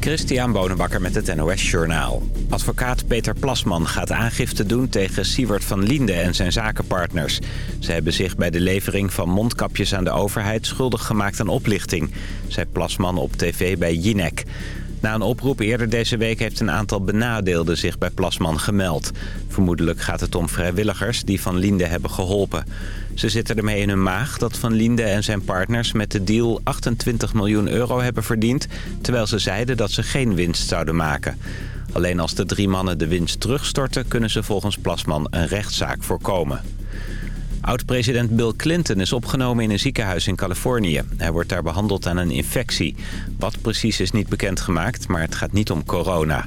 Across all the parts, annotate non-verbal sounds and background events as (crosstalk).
Christian Bonenbakker met het NOS Journaal. Advocaat Peter Plasman gaat aangifte doen tegen Siewert van Linde en zijn zakenpartners. Ze hebben zich bij de levering van mondkapjes aan de overheid schuldig gemaakt aan oplichting, zei Plasman op tv bij Jinek. Na een oproep eerder deze week heeft een aantal benadeelden zich bij Plasman gemeld. Vermoedelijk gaat het om vrijwilligers die Van Linde hebben geholpen. Ze zitten ermee in hun maag dat Van Linde en zijn partners met de deal 28 miljoen euro hebben verdiend... terwijl ze zeiden dat ze geen winst zouden maken. Alleen als de drie mannen de winst terugstorten... kunnen ze volgens Plasman een rechtszaak voorkomen. Oud-president Bill Clinton is opgenomen in een ziekenhuis in Californië. Hij wordt daar behandeld aan een infectie. Wat precies is niet bekendgemaakt, maar het gaat niet om corona.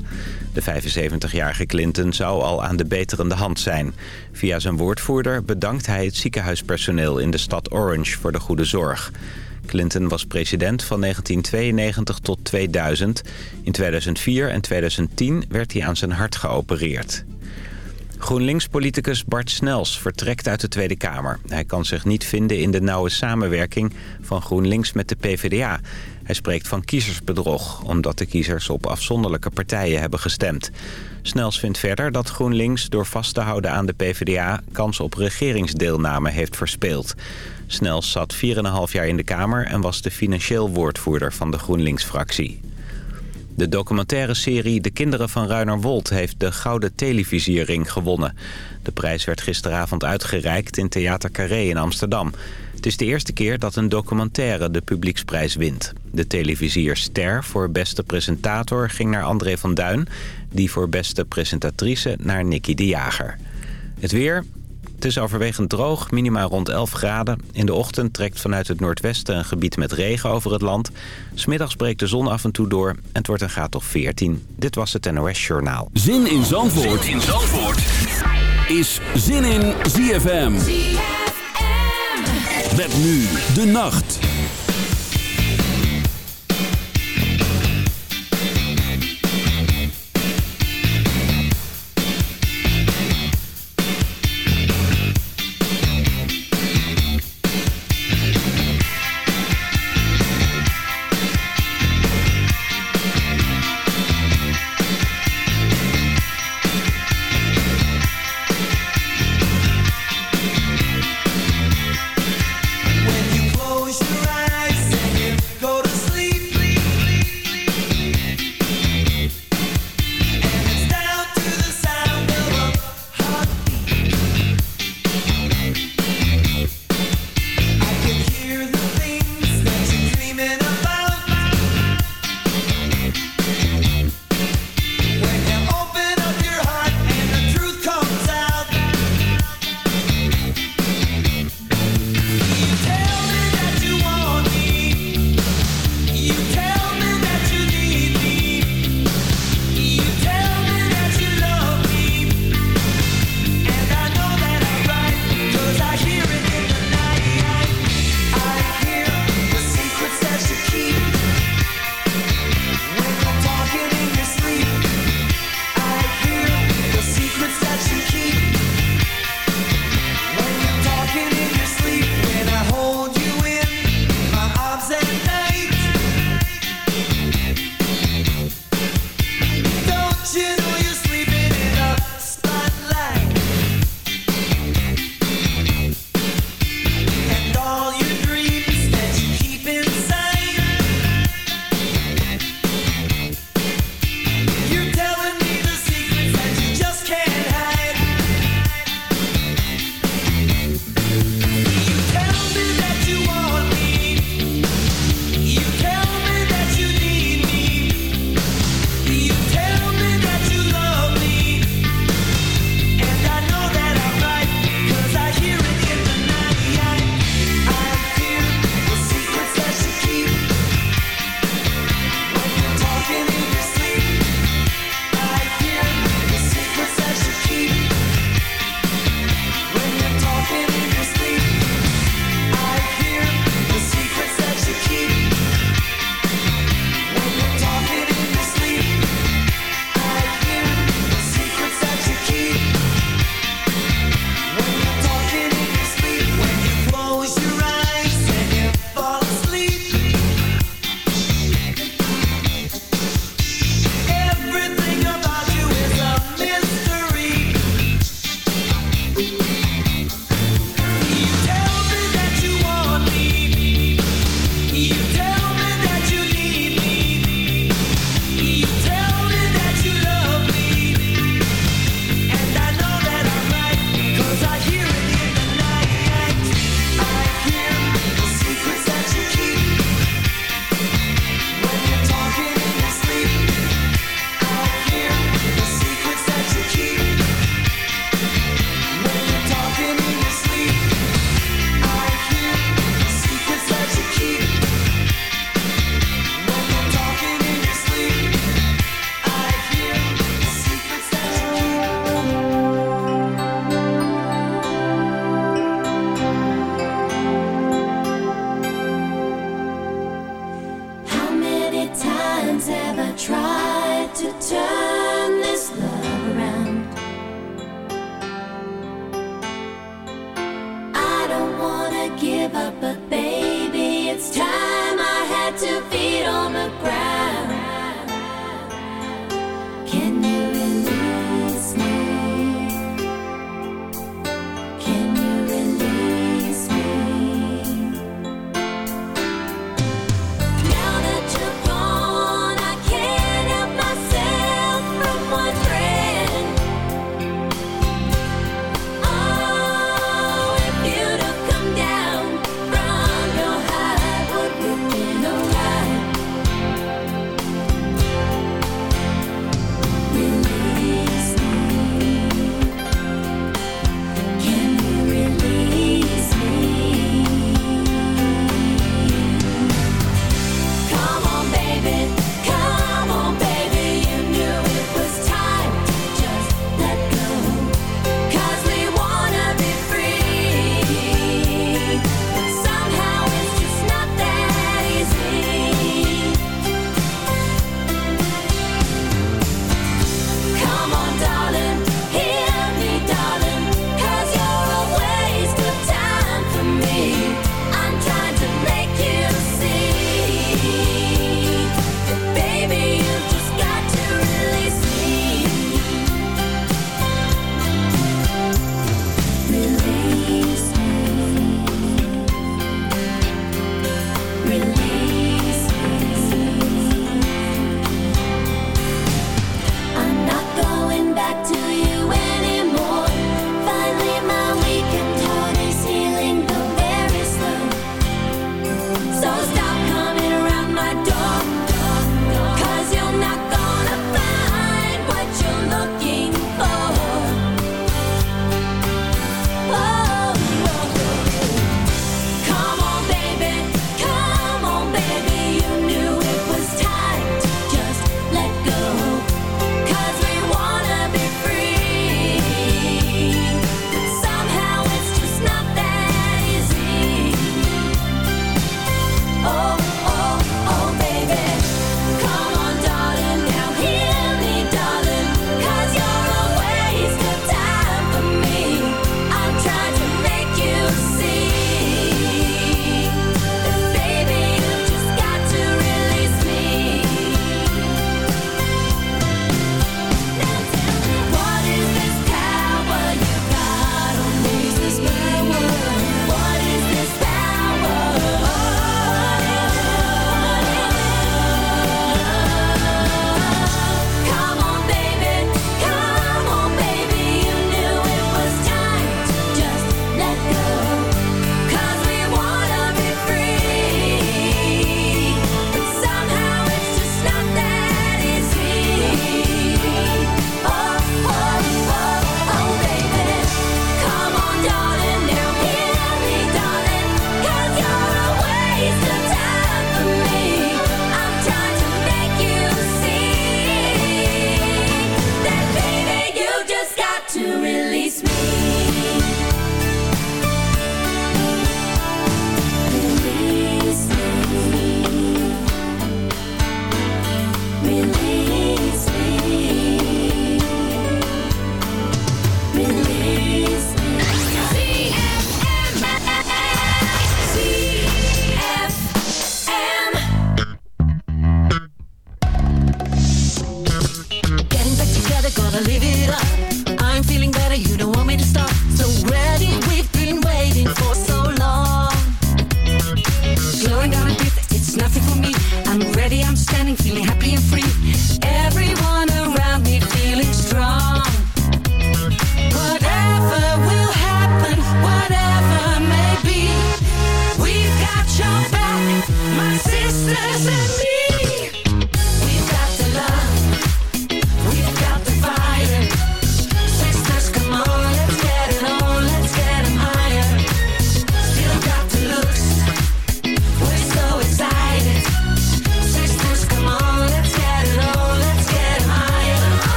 De 75-jarige Clinton zou al aan de beterende hand zijn. Via zijn woordvoerder bedankt hij het ziekenhuispersoneel in de stad Orange voor de goede zorg. Clinton was president van 1992 tot 2000. In 2004 en 2010 werd hij aan zijn hart geopereerd. GroenLinks-politicus Bart Snels vertrekt uit de Tweede Kamer. Hij kan zich niet vinden in de nauwe samenwerking van GroenLinks met de PvdA. Hij spreekt van kiezersbedrog, omdat de kiezers op afzonderlijke partijen hebben gestemd. Snels vindt verder dat GroenLinks door vast te houden aan de PvdA... kans op regeringsdeelname heeft verspeeld. Snels zat 4,5 jaar in de Kamer en was de financieel woordvoerder van de GroenLinks-fractie. De documentaire serie De Kinderen van Ruinerwold heeft de Gouden Televisiering gewonnen. De prijs werd gisteravond uitgereikt in Theater Carré in Amsterdam. Het is de eerste keer dat een documentaire de publieksprijs wint. De televisier Ster voor beste presentator ging naar André van Duin... die voor beste presentatrice naar Nicky de Jager. Het weer, het is overwegend droog, minimaal rond 11 graden. In de ochtend trekt vanuit het noordwesten een gebied met regen over het land. Smiddags breekt de zon af en toe door en het wordt een graad of 14. Dit was het NOS Journaal. Zin in Zandvoort, zin in Zandvoort. is Zin in ZFM. ZFM. Met nu de nacht.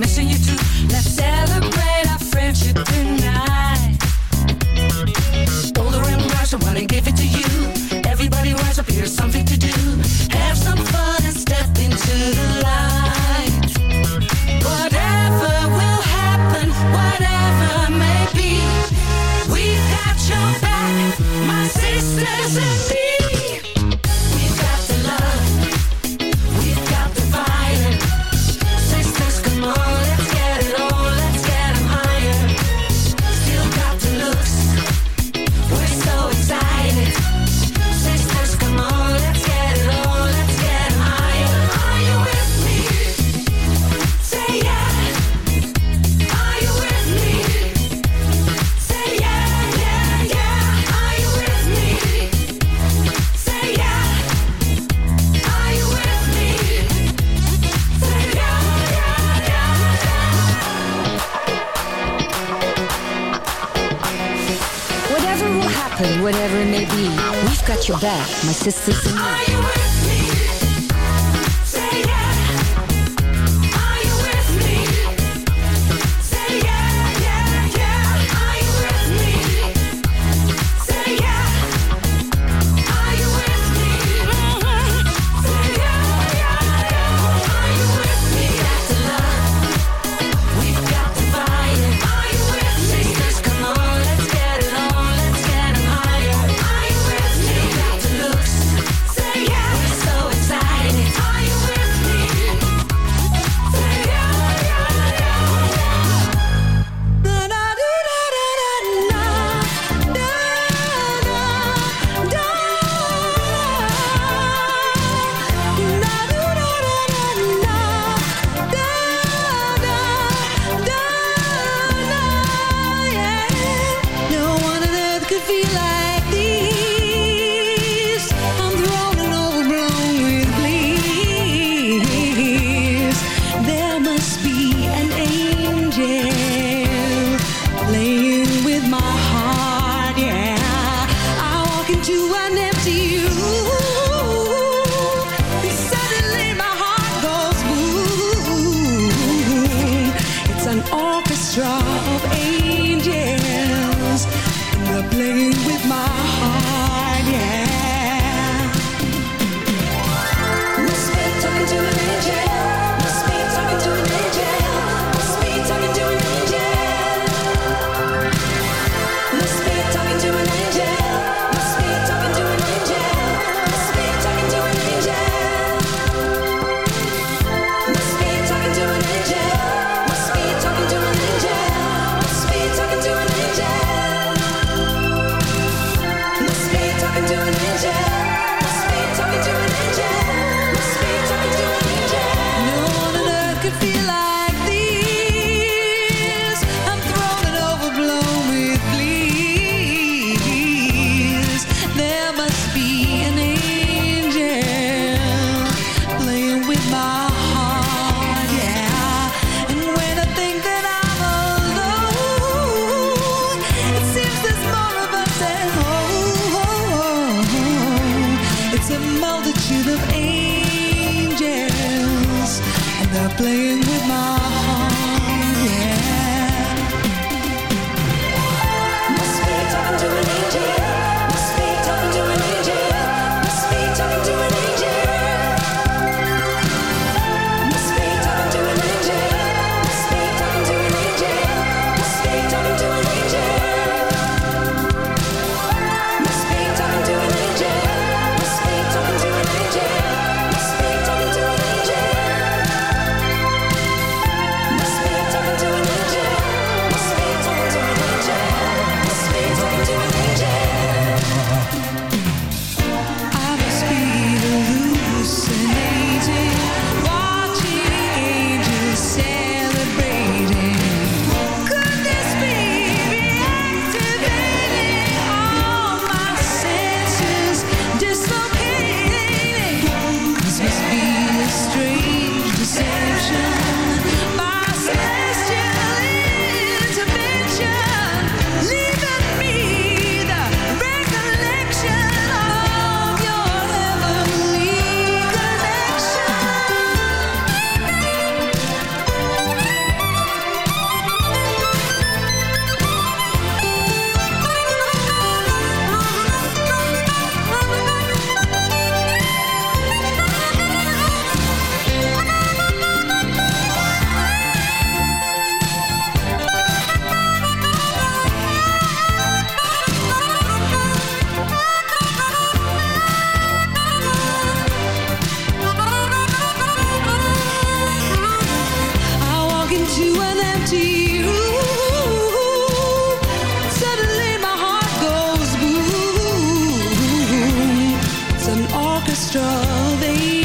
missing you too. My sisters orchestra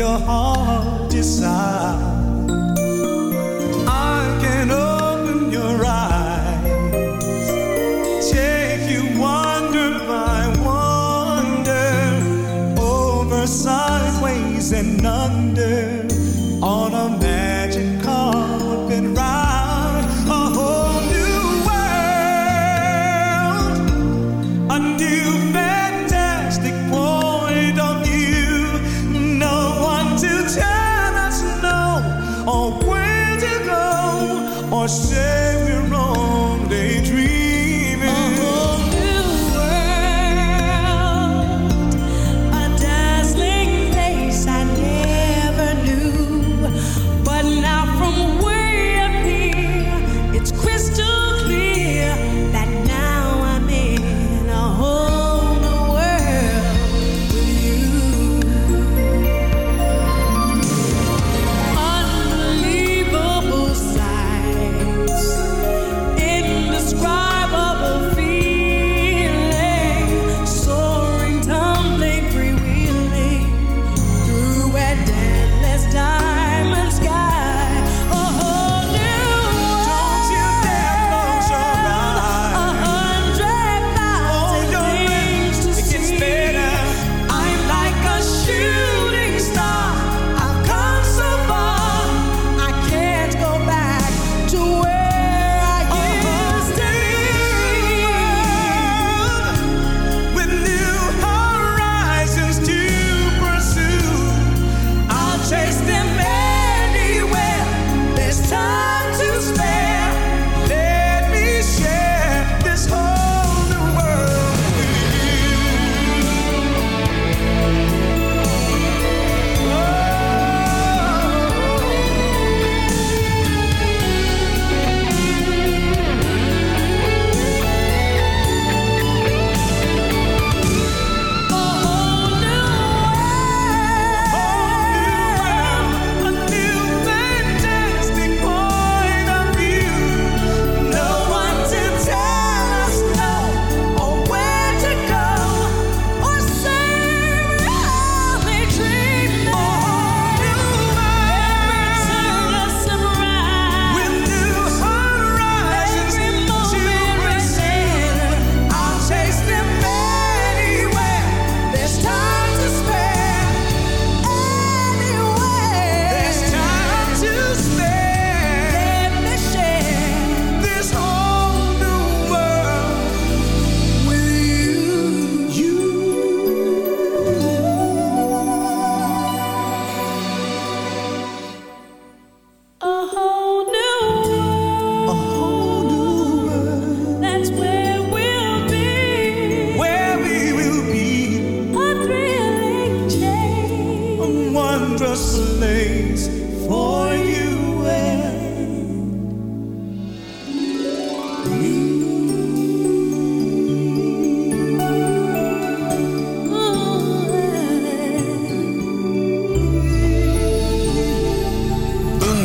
your heart decides.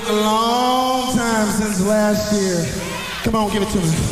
been a long time since last year. Come on, give it to me.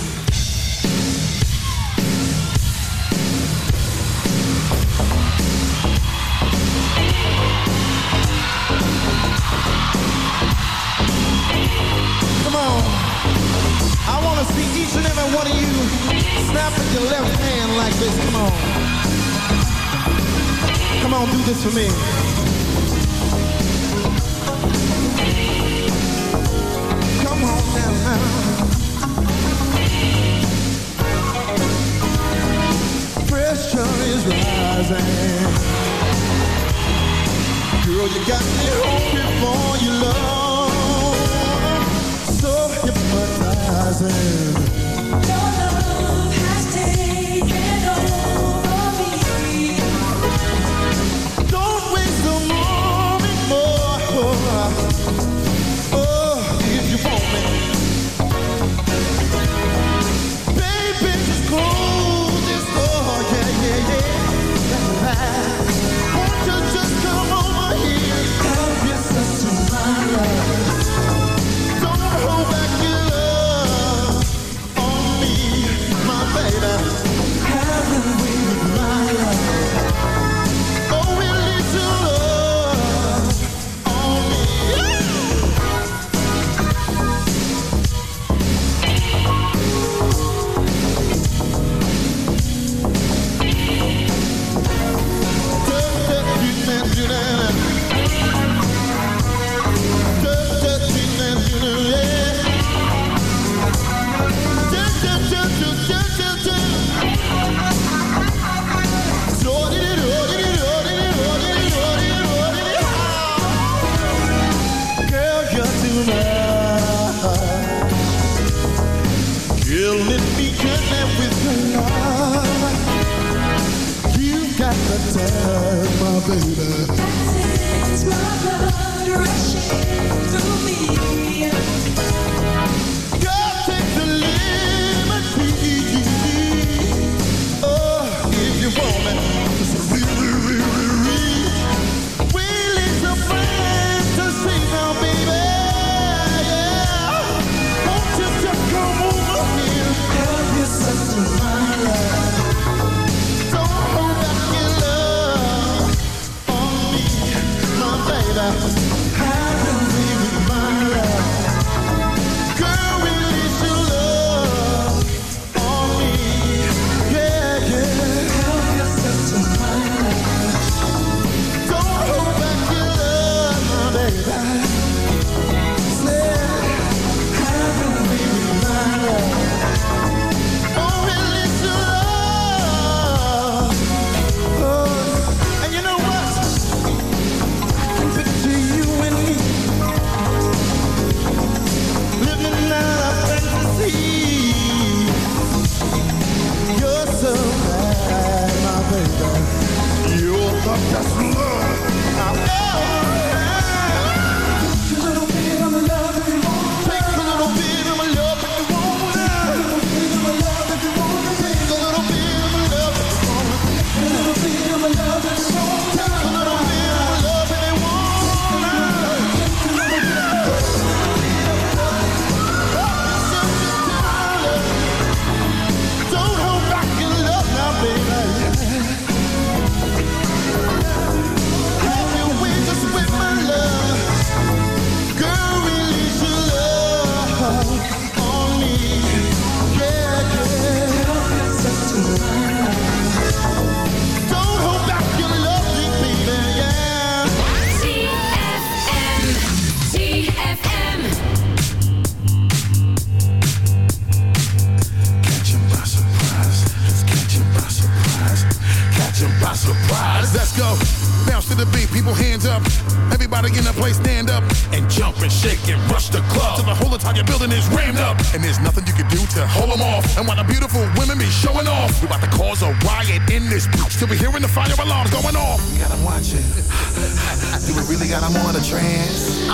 And there's nothing you can do to hold them off. And while the beautiful women be showing off, we about to cause a riot in this bitch till we hearing the fire alarms going off. We got 'em watching. (laughs) Do we really got 'em on a trance?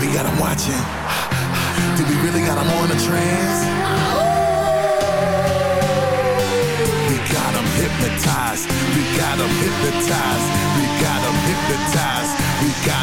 We got got 'em watching. (sighs) Do we really got 'em on a trance? We got got 'em hypnotized. We got got 'em hypnotized.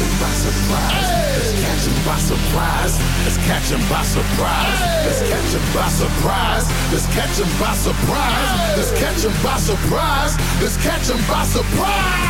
'Em by surprise. Let's by surprise. Let's by surprise. Let's by surprise. Let's by surprise. Let's by surprise. Let's by surprise.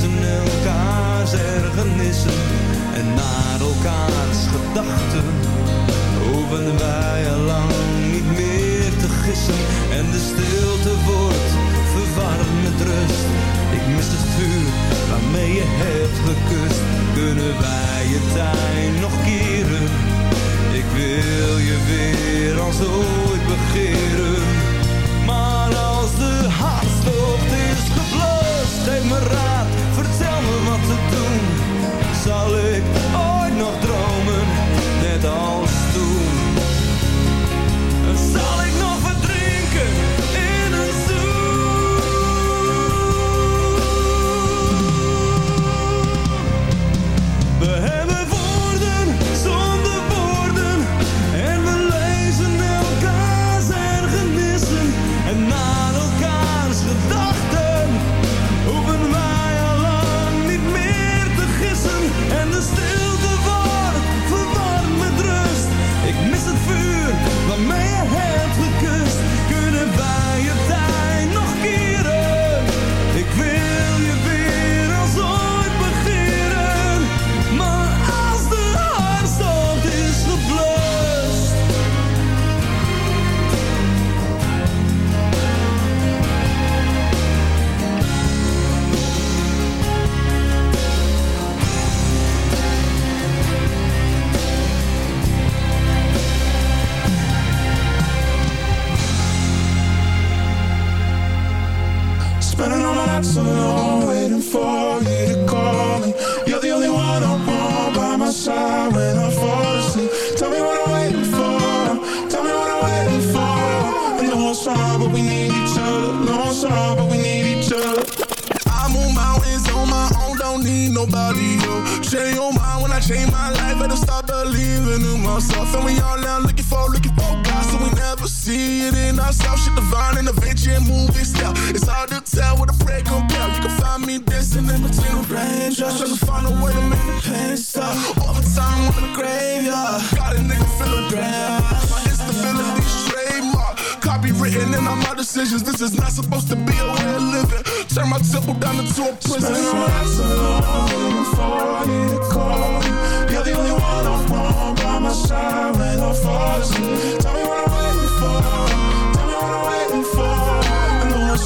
lezen elkaars ergernissen en naar elkaars gedachten. Hoeven wij al lang niet meer te gissen en de stilte wordt verwarmd met rust. Ik mis het vuur waarmee je hebt gekust. Kunnen wij je tijd nog keren? It's hard to tell what a prayer compare. You can find me dancing in between the raindrops, trying to find a way to make the pain stop. Overtime in the graveyard, got a nigga feeling grand. My instability trademark, copywritten in all my decisions. This is not supposed to be a way of living. Turn my temple down into a prison. My nights alone, before I need to call. You're the only one I want by my side when I fall asleep. Tell me what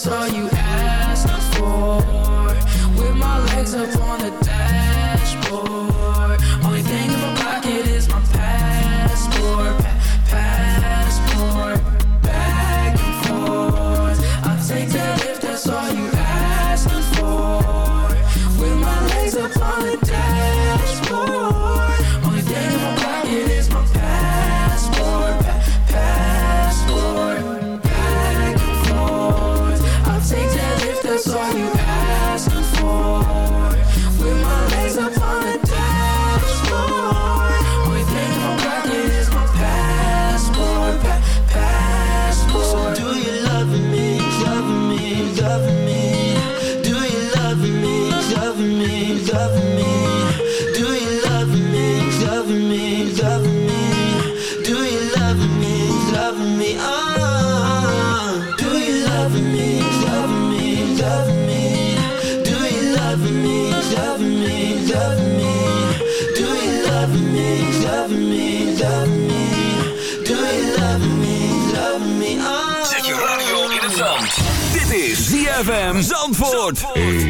saw you ZFM Zandvoort.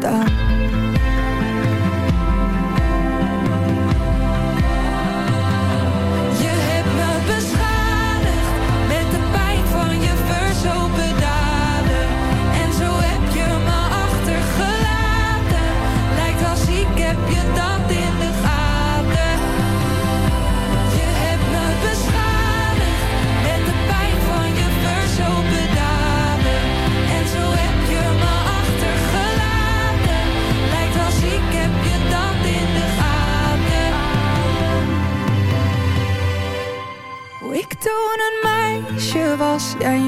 Je hebt me beschadigd met de pijn van je verzopen daden. En zo heb je me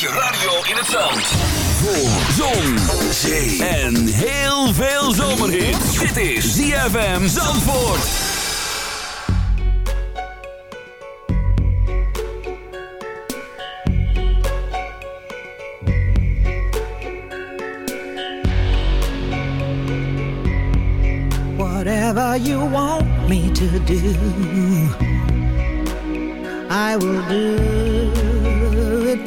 Zet je radio in het zand. Voor zon, zee en heel veel zomerhit. Dit is ZFM Zandvoort. Whatever you want me to do, I will do it